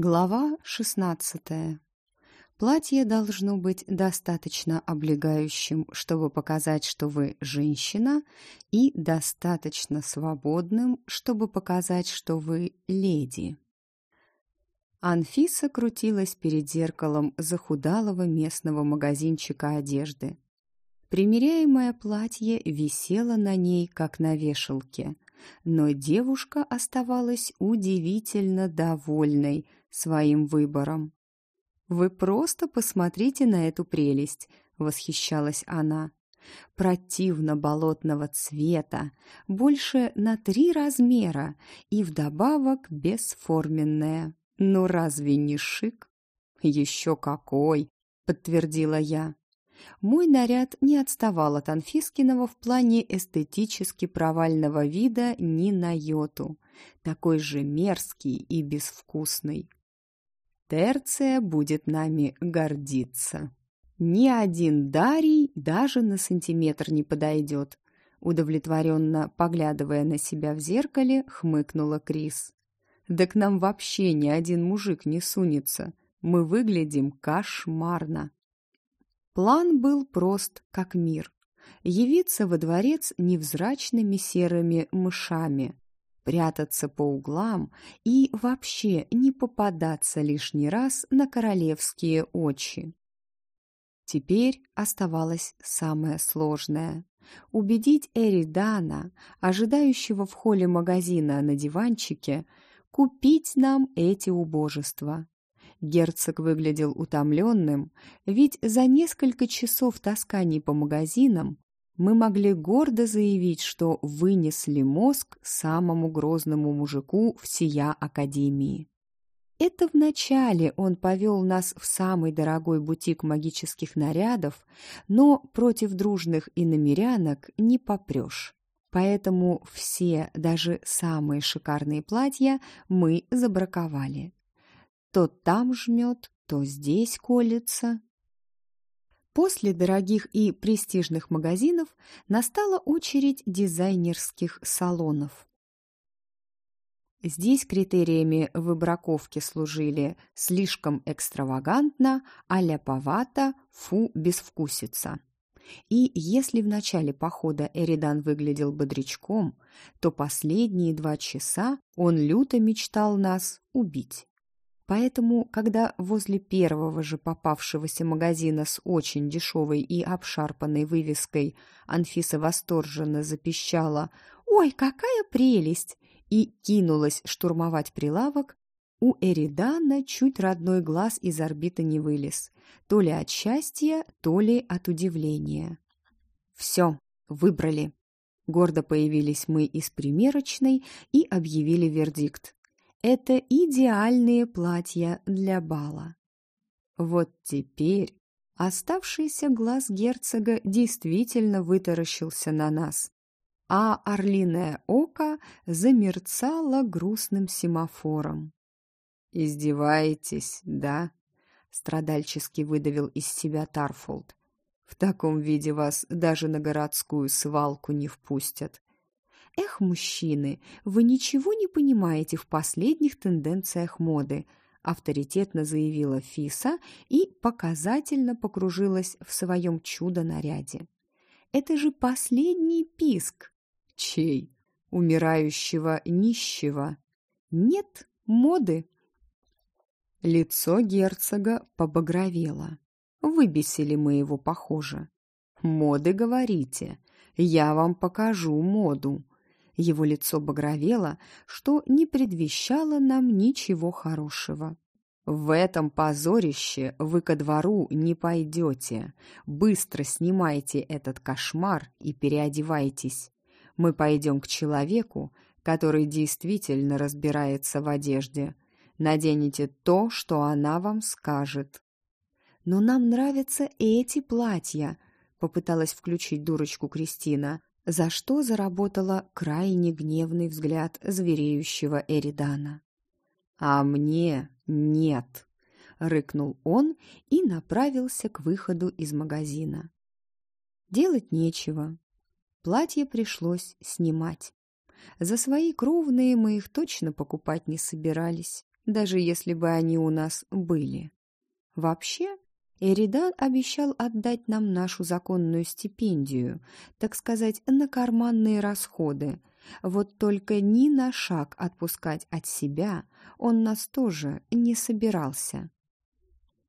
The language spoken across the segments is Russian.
Глава шестнадцатая. Платье должно быть достаточно облегающим, чтобы показать, что вы женщина, и достаточно свободным, чтобы показать, что вы леди. Анфиса крутилась перед зеркалом захудалого местного магазинчика одежды. Примеряемое платье висело на ней, как на вешалке, но девушка оставалась удивительно довольной – своим выбором. «Вы просто посмотрите на эту прелесть!» — восхищалась она. «Противно болотного цвета, больше на три размера и вдобавок бесформенная. Ну разве не шик?» «Еще какой!» — подтвердила я. Мой наряд не отставал от Анфискиного в плане эстетически провального вида ни на йоту. Такой же мерзкий и безвкусный. Терция будет нами гордиться. Ни один Дарий даже на сантиметр не подойдет. Удовлетворенно поглядывая на себя в зеркале, хмыкнула Крис. Да к нам вообще ни один мужик не сунется. Мы выглядим кошмарно. План был прост, как мир. Явиться во дворец невзрачными серыми мышами, прятаться по углам и вообще не попадаться лишний раз на королевские очи. Теперь оставалось самое сложное – убедить Эридана, ожидающего в холле магазина на диванчике, купить нам эти убожества. Герцог выглядел утомленным, ведь за несколько часов тасканий по магазинам мы могли гордо заявить, что вынесли мозг самому грозному мужику всея Академии. Это вначале он повел нас в самый дорогой бутик магических нарядов, но против дружных иномерянок не попрешь. Поэтому все, даже самые шикарные платья, мы забраковали. То там жмет, то здесь колется, После дорогих и престижных магазинов настала очередь дизайнерских салонов. Здесь критериями выбраковки служили слишком экстравагантно, а ляповато, фу, безвкусица. И если в начале похода Эридан выглядел бодрячком, то последние два часа он люто мечтал нас убить. Поэтому, когда возле первого же попавшегося магазина с очень дешевой и обшарпанной вывеской Анфиса восторженно запищала «Ой, какая прелесть!» и кинулась штурмовать прилавок, у Эридана чуть родной глаз из орбиты не вылез, то ли от счастья, то ли от удивления. «Все, выбрали!» Гордо появились мы из примерочной и объявили вердикт это идеальные платья для бала. Вот теперь оставшийся глаз герцога действительно вытаращился на нас, а орлиное око замерцало грустным семафором. «Издеваетесь, да?» — страдальчески выдавил из себя Тарфолд. «В таком виде вас даже на городскую свалку не впустят. «Эх, мужчины, вы ничего не понимаете в последних тенденциях моды», авторитетно заявила Фиса и показательно покружилась в своем чудо-наряде. «Это же последний писк!» «Чей? Умирающего нищего?» «Нет моды!» Лицо герцога побагровело. Выбесили мы его, похоже. «Моды, говорите? Я вам покажу моду!» Его лицо багровело, что не предвещало нам ничего хорошего. «В этом позорище вы ко двору не пойдете. Быстро снимайте этот кошмар и переодевайтесь. Мы пойдем к человеку, который действительно разбирается в одежде. Наденете то, что она вам скажет». «Но нам нравятся эти платья», — попыталась включить дурочку Кристина за что заработала крайне гневный взгляд звереющего Эридана. «А мне нет!» — рыкнул он и направился к выходу из магазина. Делать нечего. Платье пришлось снимать. За свои кровные мы их точно покупать не собирались. даже если бы они у нас были. Вообще, Эридан обещал отдать нам нашу законную стипендию, так сказать, на карманные расходы. Вот только ни на шаг отпускать от себя он нас тоже не собирался.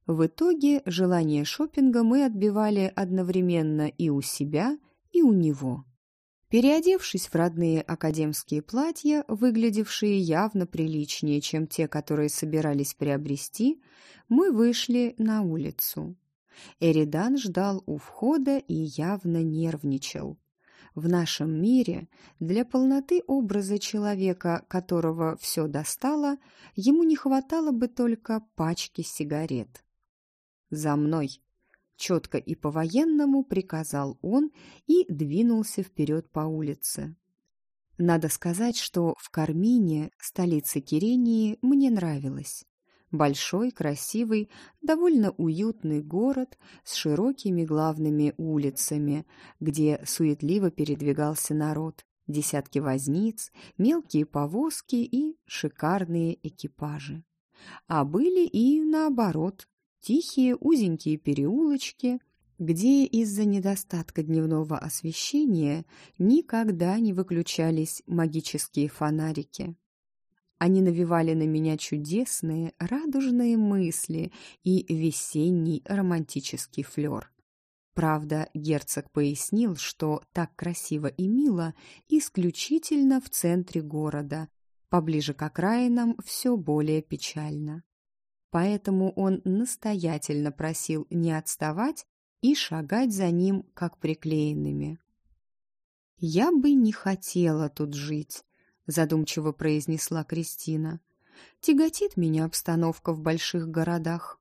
В итоге желание шопинга мы отбивали одновременно и у себя, и у него. Переодевшись в родные академские платья, выглядевшие явно приличнее, чем те, которые собирались приобрести, мы вышли на улицу. Эридан ждал у входа и явно нервничал. В нашем мире для полноты образа человека, которого все достало, ему не хватало бы только пачки сигарет. «За мной!» Четко и по-военному приказал он и двинулся вперед по улице. Надо сказать, что в Кармине, столице Кирении, мне нравилось. Большой, красивый, довольно уютный город с широкими главными улицами, где суетливо передвигался народ, десятки возниц, мелкие повозки и шикарные экипажи. А были и наоборот, Тихие узенькие переулочки, где из-за недостатка дневного освещения никогда не выключались магические фонарики. Они навевали на меня чудесные, радужные мысли и весенний романтический флер. Правда, герцог пояснил, что так красиво и мило исключительно в центре города, поближе к окраинам все более печально поэтому он настоятельно просил не отставать и шагать за ним, как приклеенными. «Я бы не хотела тут жить», — задумчиво произнесла Кристина. «Тяготит меня обстановка в больших городах».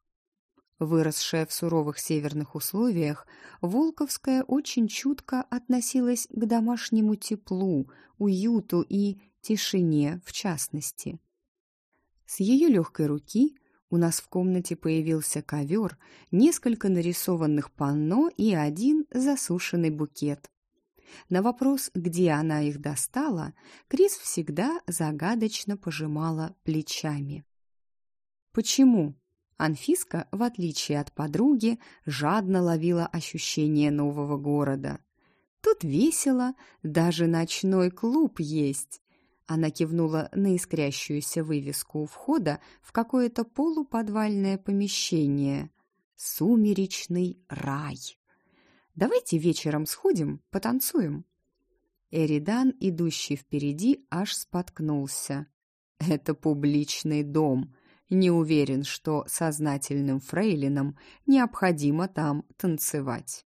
Выросшая в суровых северных условиях, Волковская очень чутко относилась к домашнему теплу, уюту и тишине в частности. С ее легкой руки у нас в комнате появился ковер, несколько нарисованных панно и один засушенный букет. На вопрос, где она их достала, Крис всегда загадочно пожимала плечами. Почему? Анфиска, в отличие от подруги, жадно ловила ощущение нового города. Тут весело, даже ночной клуб есть. Она кивнула на искрящуюся вывеску у входа в какое-то полуподвальное помещение. «Сумеречный рай». «Давайте вечером сходим, потанцуем». Эридан, идущий впереди, аж споткнулся. «Это публичный дом. Не уверен, что сознательным фрейлинам необходимо там танцевать».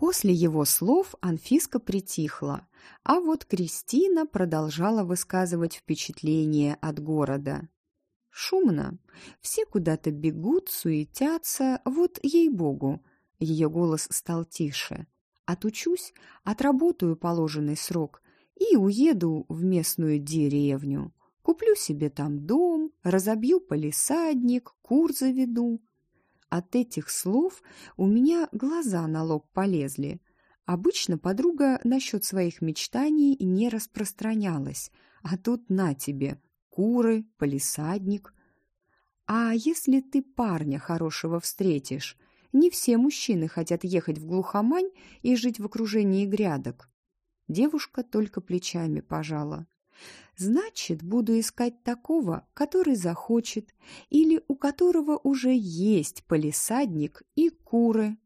После его слов Анфиска притихла, а вот Кристина продолжала высказывать впечатление от города. Шумно. Все куда-то бегут, суетятся, вот ей-богу. Ее голос стал тише. Отучусь, отработаю положенный срок и уеду в местную деревню. Куплю себе там дом, разобью полисадник, кур заведу. От этих слов у меня глаза на лоб полезли. Обычно подруга насчет своих мечтаний не распространялась, а тут на тебе куры, полисадник. А если ты парня хорошего встретишь, не все мужчины хотят ехать в глухомань и жить в окружении грядок. Девушка только плечами пожала. Значит, буду искать такого, который захочет, или у которого уже есть полисадник и куры.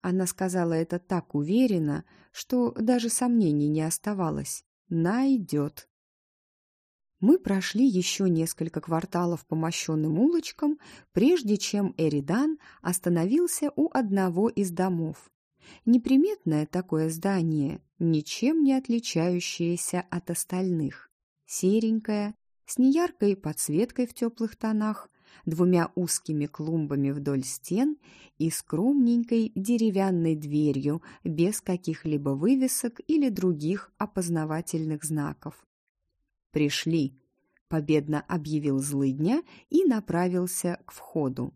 Она сказала это так уверенно, что даже сомнений не оставалось. Найдет. Мы прошли еще несколько кварталов по мощенным улочкам, прежде чем Эридан остановился у одного из домов. Неприметное такое здание, ничем не отличающееся от остальных серенькая, с неяркой подсветкой в теплых тонах, двумя узкими клумбами вдоль стен и скромненькой деревянной дверью без каких-либо вывесок или других опознавательных знаков. «Пришли!» — победно объявил злыдня и направился к входу.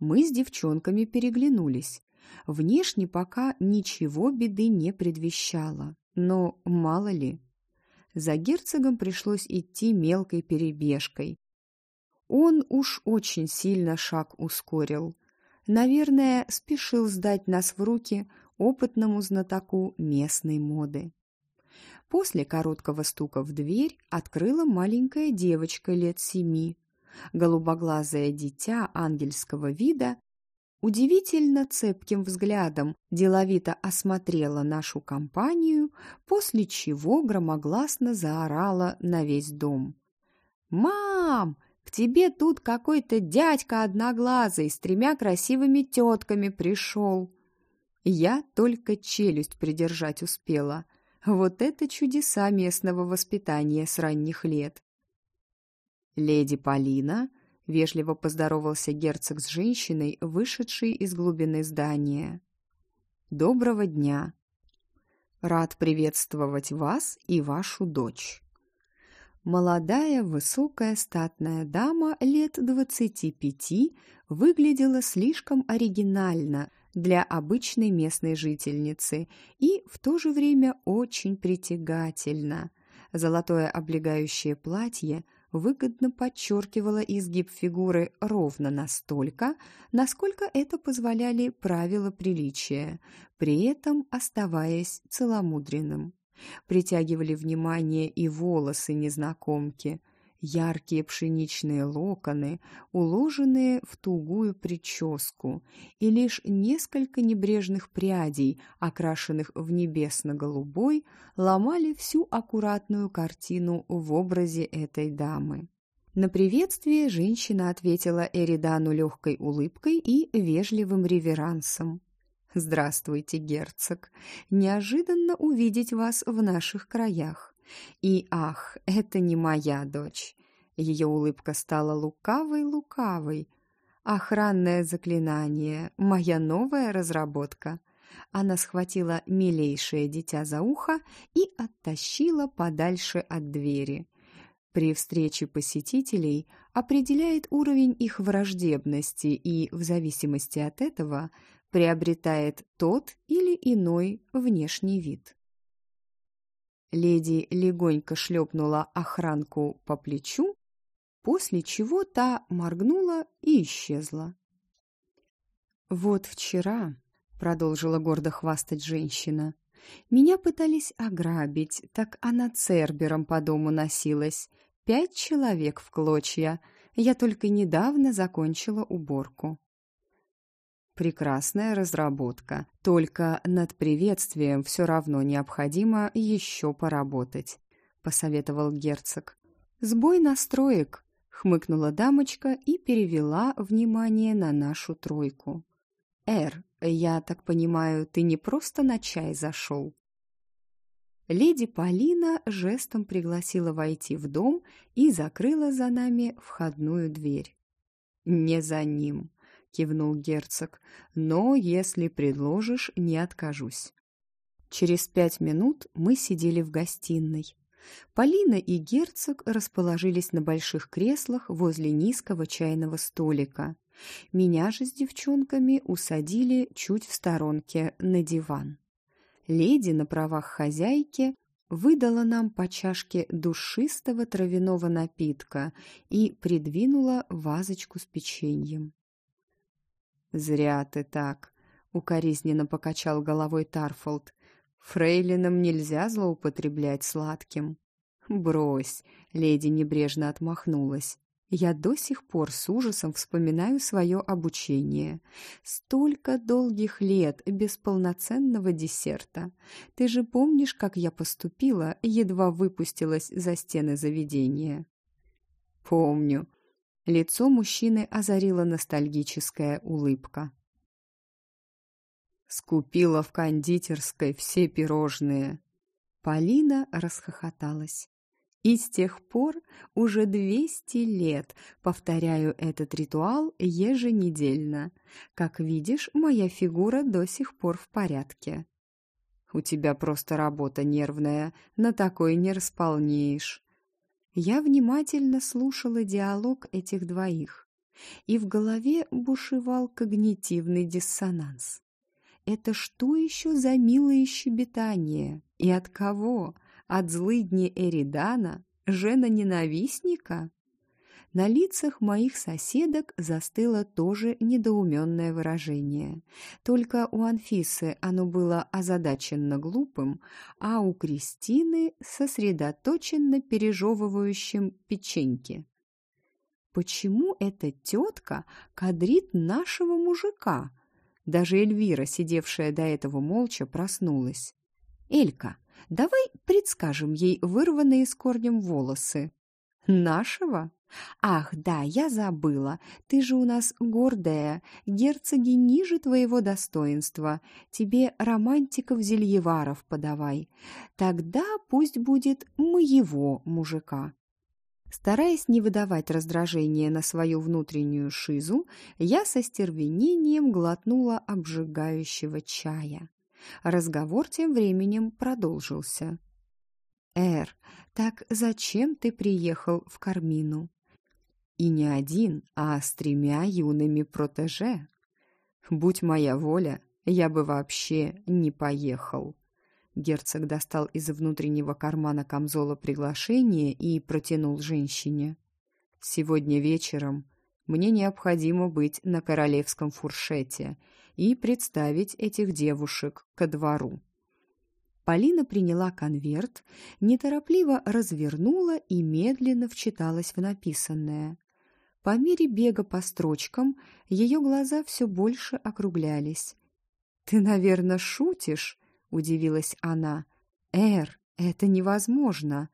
Мы с девчонками переглянулись. Внешне пока ничего беды не предвещало, но мало ли. За герцогом пришлось идти мелкой перебежкой. Он уж очень сильно шаг ускорил. Наверное, спешил сдать нас в руки опытному знатоку местной моды. После короткого стука в дверь открыла маленькая девочка лет семи. Голубоглазое дитя ангельского вида удивительно цепким взглядом деловито осмотрела нашу компанию, после чего громогласно заорала на весь дом. «Мам, к тебе тут какой-то дядька одноглазый с тремя красивыми тетками пришел!» Я только челюсть придержать успела. Вот это чудеса местного воспитания с ранних лет. Леди Полина вежливо поздоровался герцог с женщиной, вышедшей из глубины здания. «Доброго дня! Рад приветствовать вас и вашу дочь!» Молодая, высокая, статная дама лет двадцати пяти выглядела слишком оригинально для обычной местной жительницы и в то же время очень притягательно. Золотое облегающее платье – выгодно подчеркивала изгиб фигуры ровно настолько, насколько это позволяли правила приличия, при этом оставаясь целомудренным. Притягивали внимание и волосы незнакомки – яркие пшеничные локоны, уложенные в тугую прическу, и лишь несколько небрежных прядей, окрашенных в небесно-голубой, ломали всю аккуратную картину в образе этой дамы. На приветствие женщина ответила Эридану легкой улыбкой и вежливым реверансом. «Здравствуйте, герцог! Неожиданно увидеть вас в наших краях. И ах, это не моя дочь. Ее улыбка стала лукавой-лукавой. Охранное заклинание, моя новая разработка. Она схватила милейшее дитя за ухо и оттащила подальше от двери. При встрече посетителей определяет уровень их враждебности и, в зависимости от этого, приобретает тот или иной внешний вид. Леди легонько шлепнула охранку по плечу, после чего та моргнула и исчезла. «Вот вчера», — продолжила гордо хвастать женщина, — «меня пытались ограбить, так она цербером по дому носилась. Пять человек в клочья. Я только недавно закончила уборку». Прекрасная разработка. Только над приветствием все равно необходимо еще поработать, посоветовал герцог. Сбой настроек, хмыкнула дамочка и перевела внимание на нашу тройку. Эр, я так понимаю, ты не просто на чай зашел?» Леди Полина жестом пригласила войти в дом и закрыла за нами входную дверь. «Не за ним», кивнул герцог. Но если предложишь, не откажусь. Через пять минут мы сидели в гостиной. Полина и герцог расположились на больших креслах возле низкого чайного столика. Меня же с девчонками усадили чуть в сторонке на диван. Леди на правах хозяйки выдала нам по чашке душистого травяного напитка и придвинула вазочку с печеньем. «Зря ты так», — укоризненно покачал головой Тарфолд. «Фрейлинам нельзя злоупотреблять сладким». «Брось», — леди небрежно отмахнулась. «Я до сих пор с ужасом вспоминаю свое обучение. Столько долгих лет без полноценного десерта. Ты же помнишь, как я поступила, едва выпустилась за стены заведения?» «Помню», Лицо мужчины озарила ностальгическая улыбка. Скупила в кондитерской все пирожные. Полина расхохоталась. И с тех пор уже двести лет повторяю этот ритуал еженедельно. Как видишь, моя фигура до сих пор в порядке. У тебя просто работа нервная, на такой не располнеешь. Я внимательно слушала диалог этих двоих, и в голове бушевал когнитивный диссонанс. Это что еще за милое щебетание? И от кого? От злыдни Эридана? Жена-ненавистника? На лицах моих соседок застыло тоже недоуменное выражение. Только у Анфисы оно было озадаченно глупым, а у Кристины сосредоточенно пережевывающим печеньки. Почему эта тетка кадрит нашего мужика? Даже Эльвира, сидевшая до этого молча, проснулась. «Элька, давай предскажем ей вырванные с корнем волосы». «Нашего? Ах, да, я забыла. Ты же у нас гордая. Герцоги ниже твоего достоинства. Тебе романтиков-зельеваров подавай. Тогда пусть будет моего мужика». Стараясь не выдавать раздражения на свою внутреннюю шизу, я со стервенением глотнула обжигающего чая. Разговор тем временем продолжился. «Эр, так зачем ты приехал в Кармину?» «И не один, а с тремя юными протеже. Будь моя воля, я бы вообще не поехал». Герцог достал из внутреннего кармана камзола приглашение и протянул женщине. «Сегодня вечером мне необходимо быть на королевском фуршете и представить этих девушек ко двору». Полина приняла конверт, неторопливо развернула и медленно вчиталась в написанное. По мере бега по строчкам ее глаза все больше округлялись. «Ты, наверное, шутишь?» удивилась она. «Эр, это невозможно!»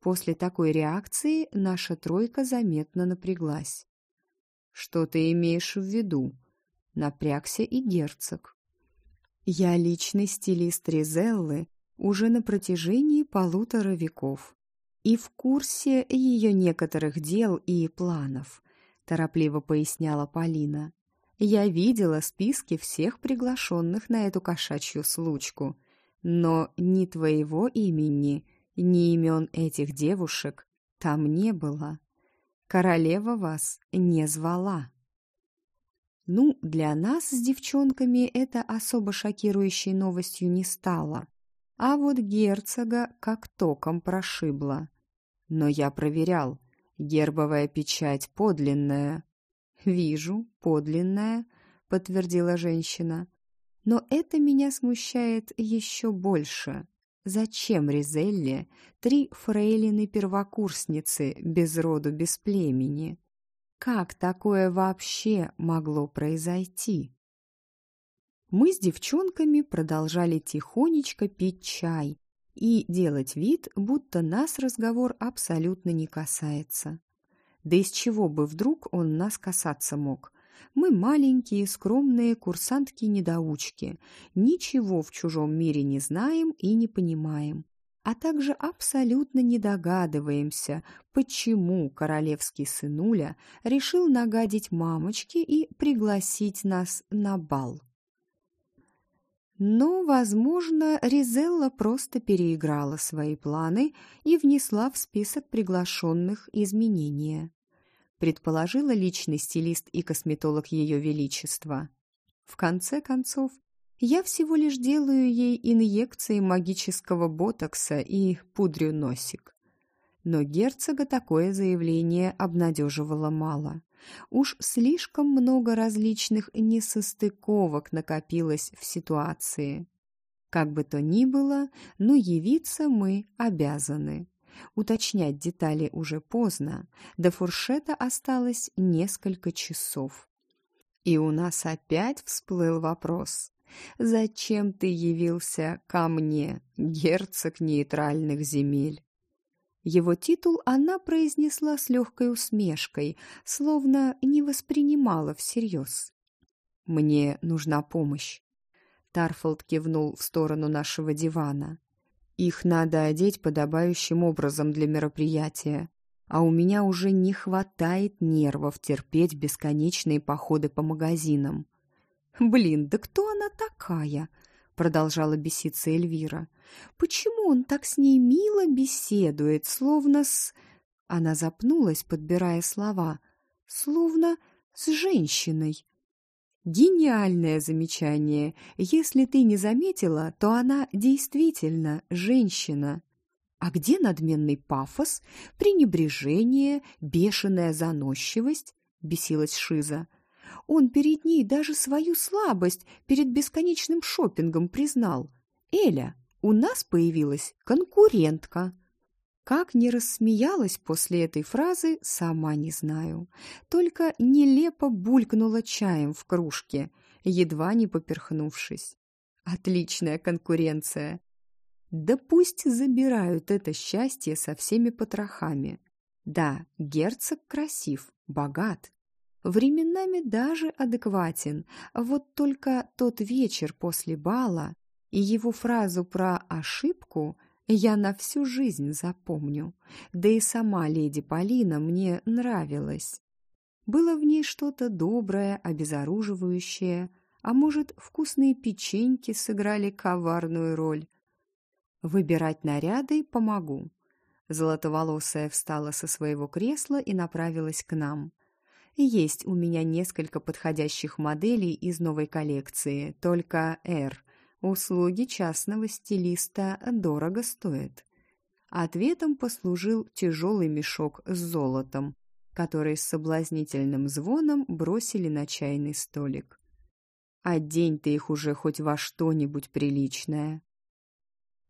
После такой реакции наша тройка заметно напряглась. «Что ты имеешь в виду?» Напрягся и герцог. «Я личный стилист Ризеллы уже на протяжении полутора веков и в курсе ее некоторых дел и планов», торопливо поясняла Полина. Я видела списки всех приглашенных на эту кошачью случку, но ни твоего имени, ни имен этих девушек там не было. Королева вас не звала. Ну, для нас с девчонками это особо шокирующей новостью не стало. А вот герцога как током прошибло. Но я проверял. Гербовая печать подлинная. «Вижу, подлинная», — подтвердила женщина. «Но это меня смущает еще больше. Зачем Ризелле три фрейлины-первокурсницы без роду, без племени? Как такое вообще могло произойти?» Мы с девчонками продолжали тихонечко пить чай и делать вид, будто нас разговор абсолютно не касается. Да из чего бы вдруг он нас касаться мог? Мы маленькие, скромные курсантки-недоучки, ничего в чужом мире не знаем и не понимаем, а также абсолютно не догадываемся, почему королевский сынуля решил нагадить мамочке и пригласить нас на бал. Но, возможно, Ризелла просто переиграла свои планы и внесла в список приглашенных изменения предположила личный стилист и косметолог Ее Величества. В конце концов, я всего лишь делаю ей инъекции магического ботокса и пудрю носик. Но герцога такое заявление обнадеживало мало. Уж слишком много различных несостыковок накопилось в ситуации. Как бы то ни было, но явиться мы обязаны. Уточнять детали уже поздно, до фуршета осталось несколько часов. И у нас опять всплыл вопрос. «Зачем ты явился ко мне, герцог нейтральных земель?» Его титул она произнесла с легкой усмешкой, словно не воспринимала всерьез. «Мне нужна помощь». Тарфолд кивнул в сторону нашего дивана. Их надо одеть подобающим образом для мероприятия. А у меня уже не хватает нервов терпеть бесконечные походы по магазинам. «Блин, да кто она такая?» продолжала беситься Эльвира. «Почему он так с ней мило беседует, словно с...» Она запнулась, подбирая слова. «Словно с женщиной». Гениальное замечание. Если ты не заметила, то она действительно женщина. А где надменный пафос, пренебрежение, бешеная заносчивость? Бесилась Шиза. Он перед ней даже свою слабость перед бесконечным шопингом признал. «Эля, у нас появилась конкурентка». Как не рассмеялась после этой фразы, сама не знаю. Только нелепо булькнула чаем в кружке, едва не поперхнувшись. Отличная конкуренция. Да пусть забирают это счастье со всеми потрохами. Да, герцог красив, богат, временами даже адекватен. Вот только тот вечер после бала и его фразу про ошибку я на всю жизнь запомню. Да и сама леди Полина мне нравилась. Было в ней что-то доброе, обезоруживающее, а может, вкусные печеньки сыграли коварную роль. Выбирать наряды помогу. Золотоволосая встала со своего кресла и направилась к нам. Есть у меня несколько подходящих моделей из новой коллекции, только «Р». Услуги частного стилиста дорого стоят. Ответом послужил тяжелый мешок с золотом, который с соблазнительным звоном бросили на чайный столик. «Одень ты их уже хоть во что-нибудь приличное»,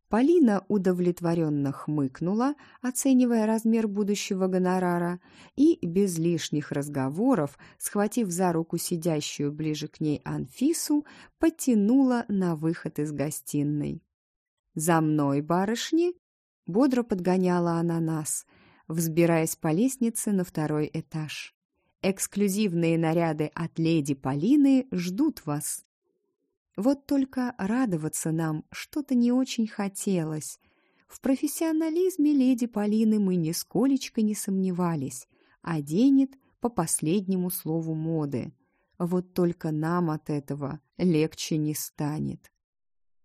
Полина удовлетворенно хмыкнула, оценивая размер будущего гонорара, и, без лишних разговоров, схватив за руку сидящую ближе к ней Анфису, потянула на выход из гостиной. «За мной, барышни!» — бодро подгоняла она нас, взбираясь по лестнице на второй этаж. «Эксклюзивные наряды от леди Полины ждут вас!» Вот только радоваться нам что-то не очень хотелось. В профессионализме леди Полины мы нисколечко не сомневались. Оденет по последнему слову моды. Вот только нам от этого легче не станет.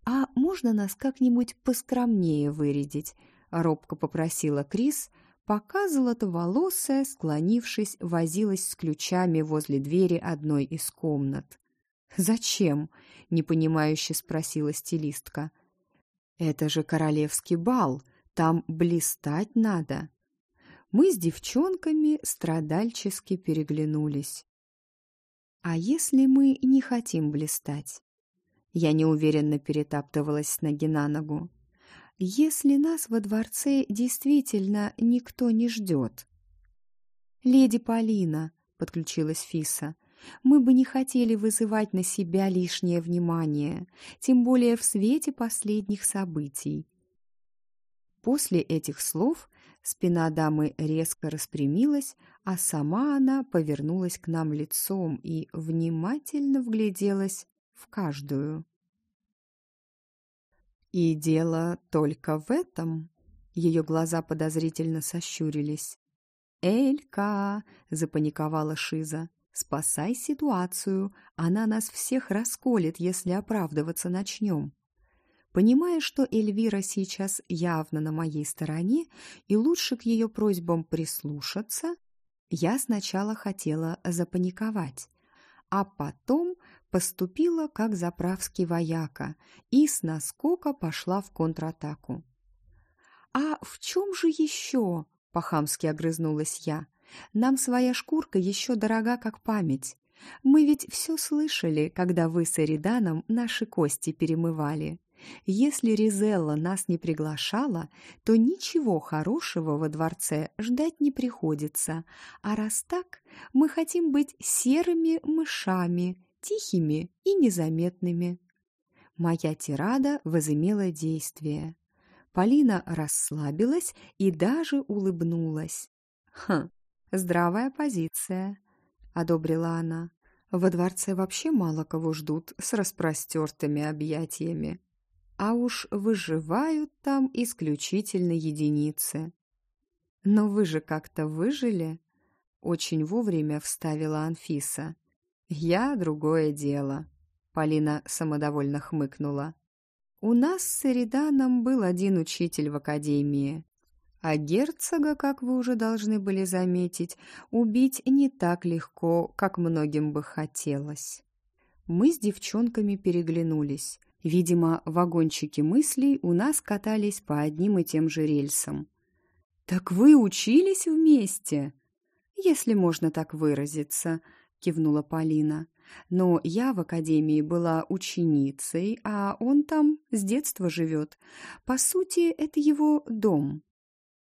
«А можно нас как-нибудь поскромнее вырядить?» — робко попросила Крис, пока золотоволосая, склонившись, возилась с ключами возле двери одной из комнат. «Зачем?» — непонимающе спросила стилистка. «Это же королевский бал, там блистать надо». Мы с девчонками страдальчески переглянулись. «А если мы не хотим блистать?» Я неуверенно перетаптывалась с ноги на ногу. «Если нас во дворце действительно никто не ждет?» «Леди Полина», — подключилась Фиса, мы бы не хотели вызывать на себя лишнее внимание, тем более в свете последних событий. После этих слов спина дамы резко распрямилась, а сама она повернулась к нам лицом и внимательно вгляделась в каждую. «И дело только в этом?» Ее глаза подозрительно сощурились. «Элька!» — запаниковала Шиза. Спасай ситуацию, она нас всех расколет, если оправдываться начнем. Понимая, что Эльвира сейчас явно на моей стороне и лучше к ее просьбам прислушаться, я сначала хотела запаниковать, а потом поступила как заправский вояка и с наскока пошла в контратаку. «А в чем же еще?» — по-хамски огрызнулась я. Нам своя шкурка еще дорога, как память. Мы ведь все слышали, когда вы с Эриданом наши кости перемывали. Если Ризелла нас не приглашала, то ничего хорошего во дворце ждать не приходится. А раз так, мы хотим быть серыми мышами, тихими и незаметными. Моя тирада возымела действие. Полина расслабилась и даже улыбнулась. Хм, «Здравая позиция», — одобрила она. «Во дворце вообще мало кого ждут с распростертыми объятиями. А уж выживают там исключительно единицы». «Но вы же как-то выжили?» Очень вовремя вставила Анфиса. «Я другое дело», — Полина самодовольно хмыкнула. «У нас с Эриданом был один учитель в академии. А герцога, как вы уже должны были заметить, убить не так легко, как многим бы хотелось. Мы с девчонками переглянулись. Видимо, вагончики мыслей у нас катались по одним и тем же рельсам. «Так вы учились вместе?» «Если можно так выразиться», — кивнула Полина. «Но я в академии была ученицей, а он там с детства живет. По сути, это его дом».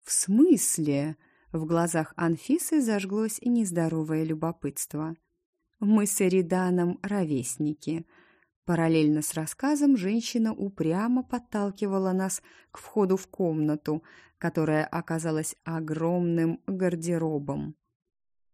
«В смысле?» — в глазах Анфисы зажглось нездоровое любопытство. «Мы с Эриданом ровесники», Параллельно с рассказом женщина упрямо подталкивала нас к входу в комнату, которая оказалась огромным гардеробом.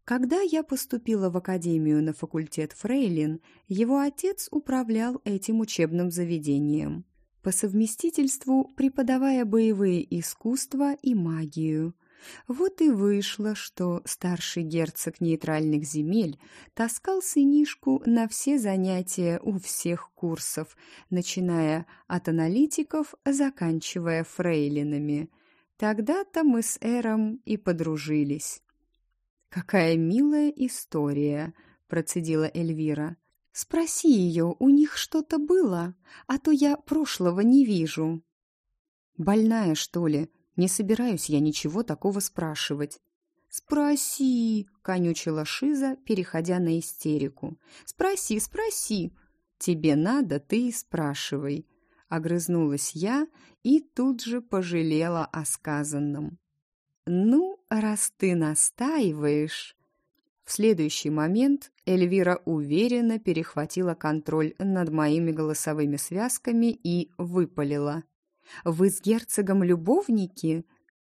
Когда я поступила в академию на факультет Фрейлин, его отец управлял этим учебным заведением, по совместительству преподавая боевые искусства и магию – вот и вышло, что старший герцог нейтральных земель таскал сынишку на все занятия у всех курсов, начиная от аналитиков, заканчивая фрейлинами. Тогда-то мы с Эром и подружились. «Какая милая история!» — процедила Эльвира. «Спроси ее, у них что-то было, а то я прошлого не вижу». «Больная, что ли?» Не собираюсь я ничего такого спрашивать. «Спроси!» — конючила Шиза, переходя на истерику. «Спроси, спроси!» «Тебе надо, ты и спрашивай!» Огрызнулась я и тут же пожалела о сказанном. «Ну, раз ты настаиваешь...» В следующий момент Эльвира уверенно перехватила контроль над моими голосовыми связками и выпалила. Вы с герцогом любовники?»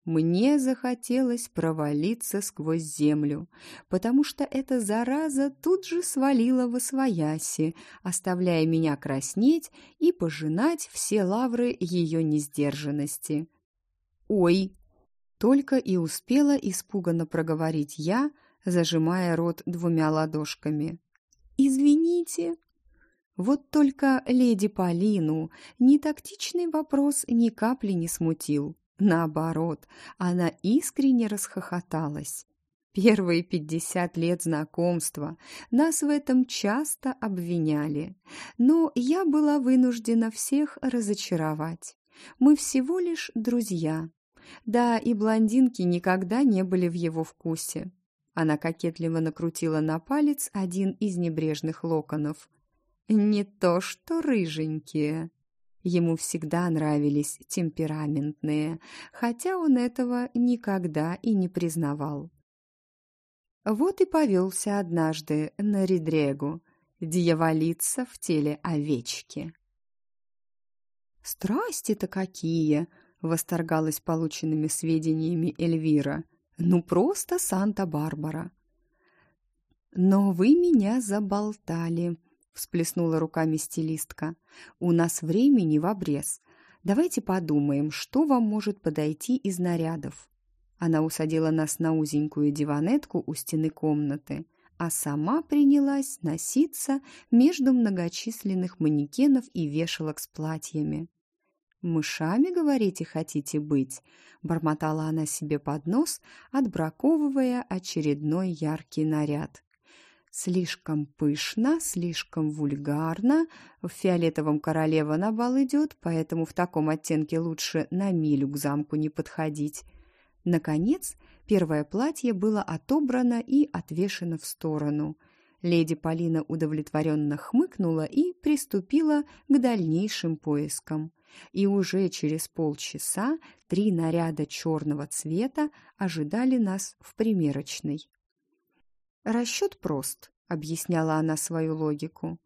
Мне захотелось провалиться сквозь землю, потому что эта зараза тут же свалила в освояси, оставляя меня краснеть и пожинать все лавры ее несдержанности. «Ой!» Только и успела испуганно проговорить я, зажимая рот двумя ладошками. «Извините!» Вот только леди Полину ни тактичный вопрос ни капли не смутил. Наоборот, она искренне расхохоталась. Первые пятьдесят лет знакомства нас в этом часто обвиняли, но я была вынуждена всех разочаровать. Мы всего лишь друзья. Да, и блондинки никогда не были в его вкусе. Она кокетливо накрутила на палец один из небрежных локонов. Не то что рыженькие. Ему всегда нравились темпераментные, хотя он этого никогда и не признавал. Вот и повелся однажды на Редрегу, дьяволица в теле овечки. «Страсти-то какие!» — восторгалась полученными сведениями Эльвира. «Ну, просто Санта-Барбара!» «Но вы меня заболтали», всплеснула руками стилистка. «У нас времени в обрез. Давайте подумаем, что вам может подойти из нарядов». Она усадила нас на узенькую диванетку у стены комнаты, а сама принялась носиться между многочисленных манекенов и вешалок с платьями. «Мышами, говорите, хотите быть?» — бормотала она себе под нос, отбраковывая очередной яркий наряд. Слишком пышно, слишком вульгарно. В фиолетовом королева на бал идет, поэтому в таком оттенке лучше на милю к замку не подходить. Наконец, первое платье было отобрано и отвешено в сторону. Леди Полина удовлетворенно хмыкнула и приступила к дальнейшим поискам. И уже через полчаса три наряда черного цвета ожидали нас в примерочной. «Расчет прост», — объясняла она свою логику.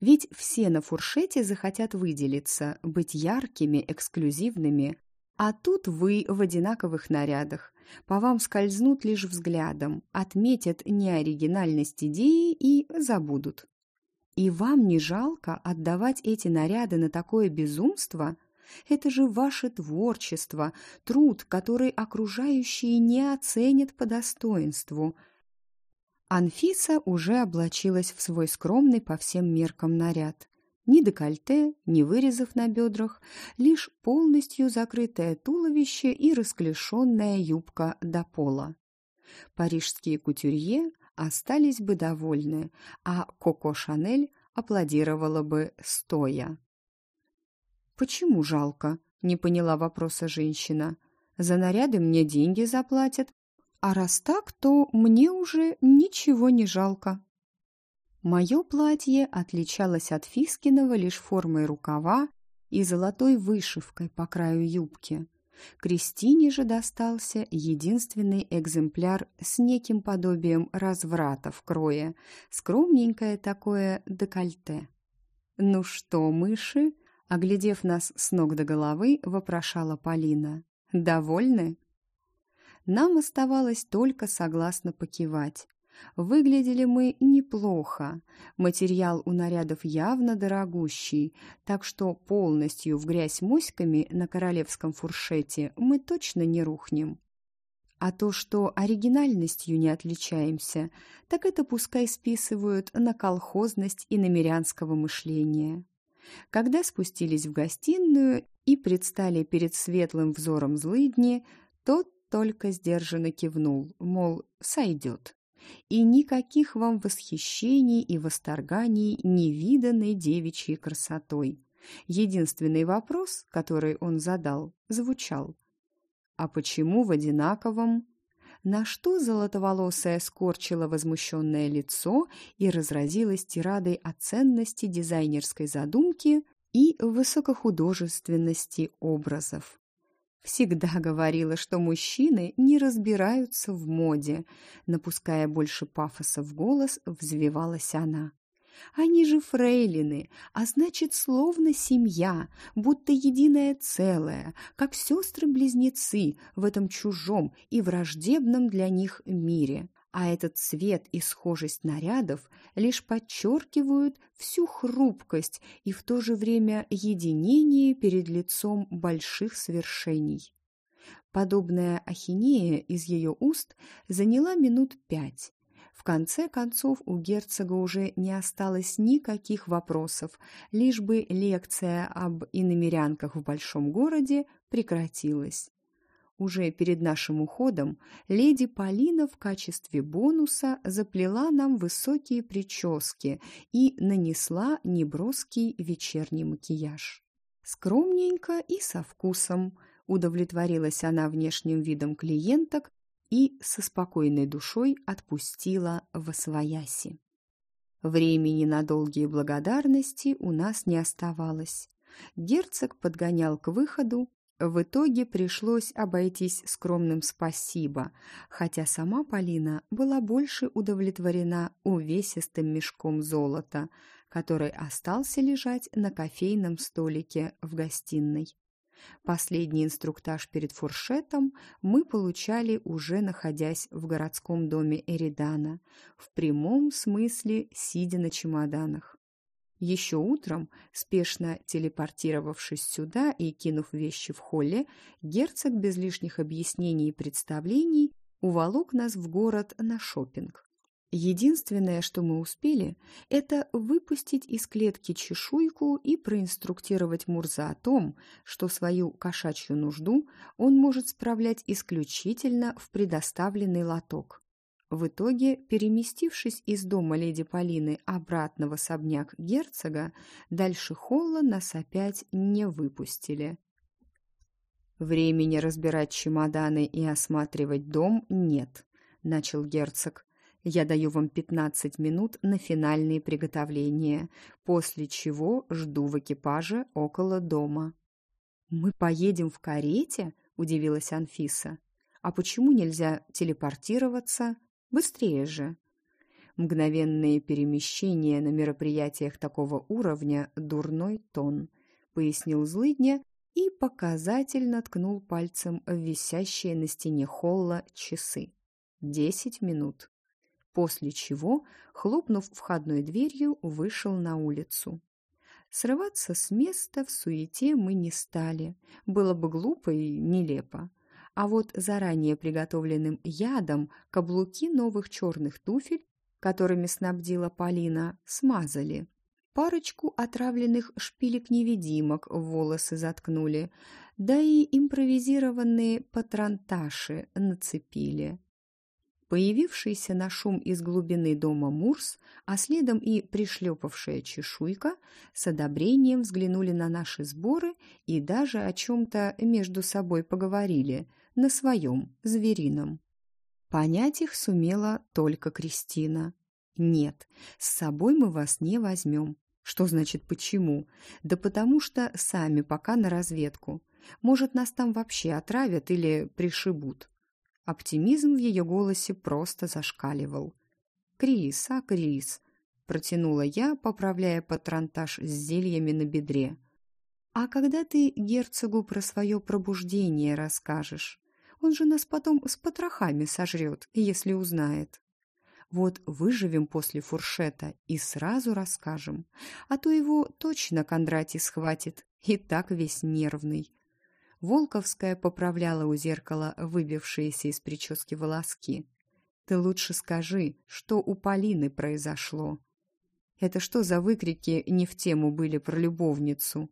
«Ведь все на фуршете захотят выделиться, быть яркими, эксклюзивными, а тут вы в одинаковых нарядах. По вам скользнут лишь взглядом, отметят неоригинальность идеи и забудут. И вам не жалко отдавать эти наряды на такое безумство? Это же ваше творчество, труд, который окружающие не оценят по достоинству – Анфиса уже облачилась в свой скромный по всем меркам наряд. Ни декольте, ни вырезов на бедрах, лишь полностью закрытое туловище и расклешенная юбка до пола. Парижские кутюрье остались бы довольны, а Коко Шанель аплодировала бы стоя. «Почему жалко?» — не поняла вопроса женщина. «За наряды мне деньги заплатят, а раз так, то мне уже ничего не жалко». Мое платье отличалось от Фискиного лишь формой рукава и золотой вышивкой по краю юбки. Кристине же достался единственный экземпляр с неким подобием разврата в крое, скромненькое такое декольте. «Ну что, мыши?» — оглядев нас с ног до головы, вопрошала Полина. «Довольны?» Нам оставалось только согласно покивать. Выглядели мы неплохо. Материал у нарядов явно дорогущий, так что полностью в грязь моськами на королевском фуршете мы точно не рухнем. А то, что оригинальностью не отличаемся, так это пускай списывают на колхозность и намерянского мышления. Когда спустились в гостиную и предстали перед светлым взором злыдни, тот только сдержанно кивнул, мол, сойдет и никаких вам восхищений и восторганий невиданной девичьей красотой. Единственный вопрос, который он задал, звучал «А почему в одинаковом?» На что золотоволосая скорчила возмущенное лицо и разразилась тирадой о ценности дизайнерской задумки и высокохудожественности образов. Всегда говорила, что мужчины не разбираются в моде. Напуская больше пафоса в голос, взвивалась она. Они же фрейлины, а значит, словно семья, будто единое целое, как сестры-близнецы в этом чужом и враждебном для них мире а этот цвет и схожесть нарядов лишь подчеркивают всю хрупкость и в то же время единение перед лицом больших свершений. Подобная ахинея из ее уст заняла минут пять. В конце концов у герцога уже не осталось никаких вопросов, лишь бы лекция об иномерянках в большом городе прекратилась. Уже перед нашим уходом леди Полина в качестве бонуса заплела нам высокие прически и нанесла неброский вечерний макияж. Скромненько и со вкусом удовлетворилась она внешним видом клиенток и со спокойной душой отпустила в освояси. Времени на долгие благодарности у нас не оставалось. Герцог подгонял к выходу, в итоге пришлось обойтись скромным спасибо, хотя сама Полина была больше удовлетворена увесистым мешком золота, который остался лежать на кофейном столике в гостиной. Последний инструктаж перед фуршетом мы получали уже находясь в городском доме Эридана, в прямом смысле сидя на чемоданах. Еще утром, спешно телепортировавшись сюда и кинув вещи в холле, герцог без лишних объяснений и представлений уволок нас в город на шопинг. Единственное, что мы успели, это выпустить из клетки чешуйку и проинструктировать Мурза о том, что свою кошачью нужду он может справлять исключительно в предоставленный лоток. В итоге, переместившись из дома леди Полины обратно в особняк герцога, дальше холла нас опять не выпустили. «Времени разбирать чемоданы и осматривать дом нет», — начал герцог. «Я даю вам пятнадцать минут на финальные приготовления, после чего жду в экипаже около дома». «Мы поедем в карете?» — удивилась Анфиса. «А почему нельзя телепортироваться?» Быстрее же. Мгновенные перемещения на мероприятиях такого уровня – дурной тон, пояснил злыдня и показательно ткнул пальцем в висящие на стене холла часы. Десять минут. После чего, хлопнув входной дверью, вышел на улицу. Срываться с места в суете мы не стали. Было бы глупо и нелепо а вот заранее приготовленным ядом каблуки новых черных туфель, которыми снабдила Полина, смазали. Парочку отравленных шпилек-невидимок в волосы заткнули, да и импровизированные патронташи нацепили. Появившийся на шум из глубины дома Мурс, а следом и пришлепавшая чешуйка, с одобрением взглянули на наши сборы и даже о чем-то между собой поговорили на своем зверином. Понять их сумела только Кристина. «Нет, с собой мы вас не возьмем». Что значит «почему»? Да потому что сами пока на разведку. Может, нас там вообще отравят или пришибут. Оптимизм в ее голосе просто зашкаливал. «Крис, а Крис!» – протянула я, поправляя патронтаж с зельями на бедре. «А когда ты герцогу про свое пробуждение расскажешь? Он же нас потом с потрохами сожрет, если узнает». Вот выживем после фуршета и сразу расскажем, а то его точно Кондратий схватит, и так весь нервный. Волковская поправляла у зеркала выбившиеся из прически волоски. «Ты лучше скажи, что у Полины произошло?» «Это что за выкрики не в тему были про любовницу?»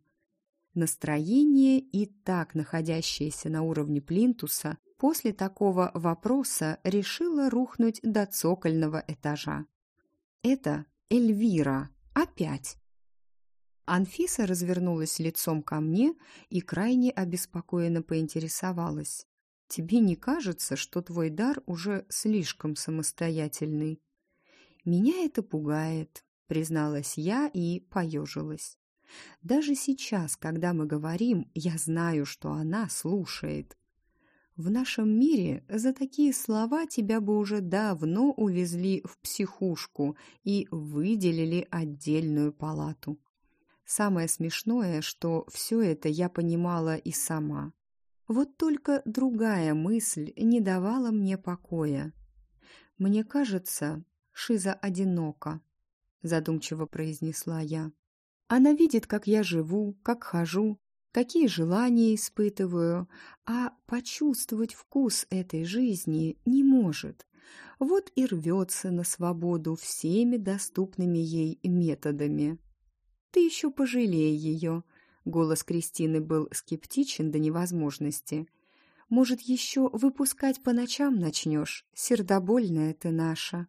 Настроение, и так находящееся на уровне плинтуса, после такого вопроса решило рухнуть до цокольного этажа. «Это Эльвира. Опять!» Анфиса развернулась лицом ко мне и крайне обеспокоенно поинтересовалась. «Тебе не кажется, что твой дар уже слишком самостоятельный?» «Меня это пугает», — призналась я и поежилась. «Даже сейчас, когда мы говорим, я знаю, что она слушает. В нашем мире за такие слова тебя бы уже давно увезли в психушку и выделили отдельную палату. Самое смешное, что все это я понимала и сама. Вот только другая мысль не давала мне покоя. «Мне кажется, Шиза одинока», — задумчиво произнесла я. «Она видит, как я живу, как хожу, какие желания испытываю, а почувствовать вкус этой жизни не может. Вот и рвется на свободу всеми доступными ей методами». Ты еще пожалей ее. Голос Кристины был скептичен до невозможности. Может, еще выпускать по ночам начнешь? Сердобольная ты наша.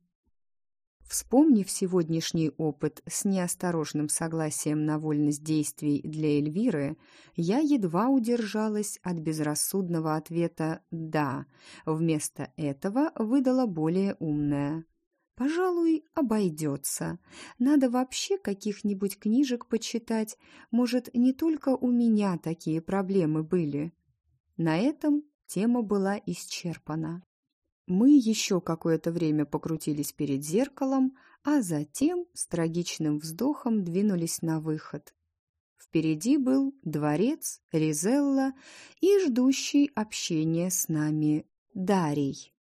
Вспомнив сегодняшний опыт с неосторожным согласием на вольность действий для Эльвиры, я едва удержалась от безрассудного ответа «да». Вместо этого выдала более умное. Пожалуй, обойдется. Надо вообще каких-нибудь книжек почитать. Может, не только у меня такие проблемы были. На этом тема была исчерпана. Мы еще какое-то время покрутились перед зеркалом, а затем с трагичным вздохом двинулись на выход. Впереди был дворец, Ризелла и ждущий общения с нами Дарий.